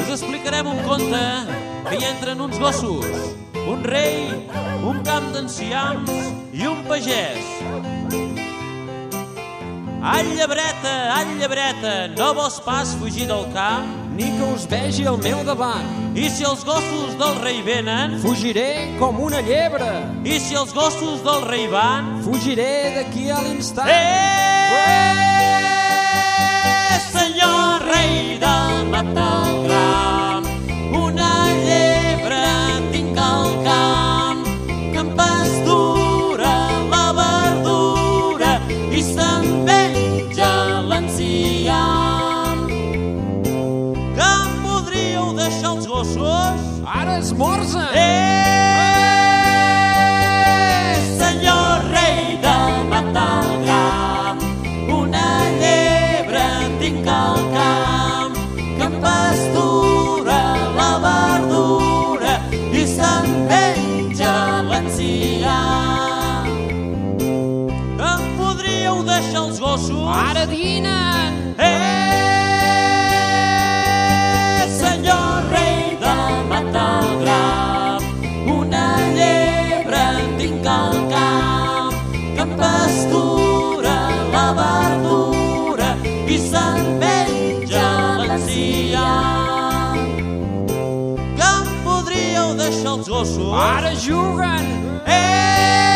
Us explicarem un conte que hi entren uns gossos, un rei, un camp d'enciams i un pagès. All, llebreta, all, llebreta, no vols pas fugir del camp? Ni que us vegi al meu davant. I si els gossos del rei venen? Fugiré com una llebre. I si els gossos del rei van? Fugiré d'aquí a l'instant. Eh, senyor esmorza! Eh, senyor rei del Matalgram, una llebre tinc al camp que em pastura la verdura i se'n menja l'enciam. Em podríeu deixar els gossos? Ara dinen! Pastura la verdura i se'n menja l'enciam. Que em podríeu deixar els gossos? Ara juguen! Eh,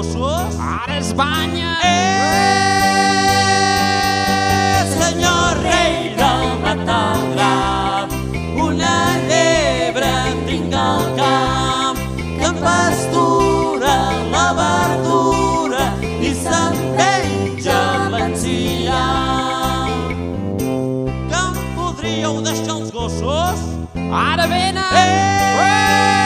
gossos? Ara es banya! Eh, senyor rei del Matalgram, una llebre tinc al camp que em pastura la verdura i se'n menja l'enciam. Que em podríeu deixar els gossos? Ara venen! Eh,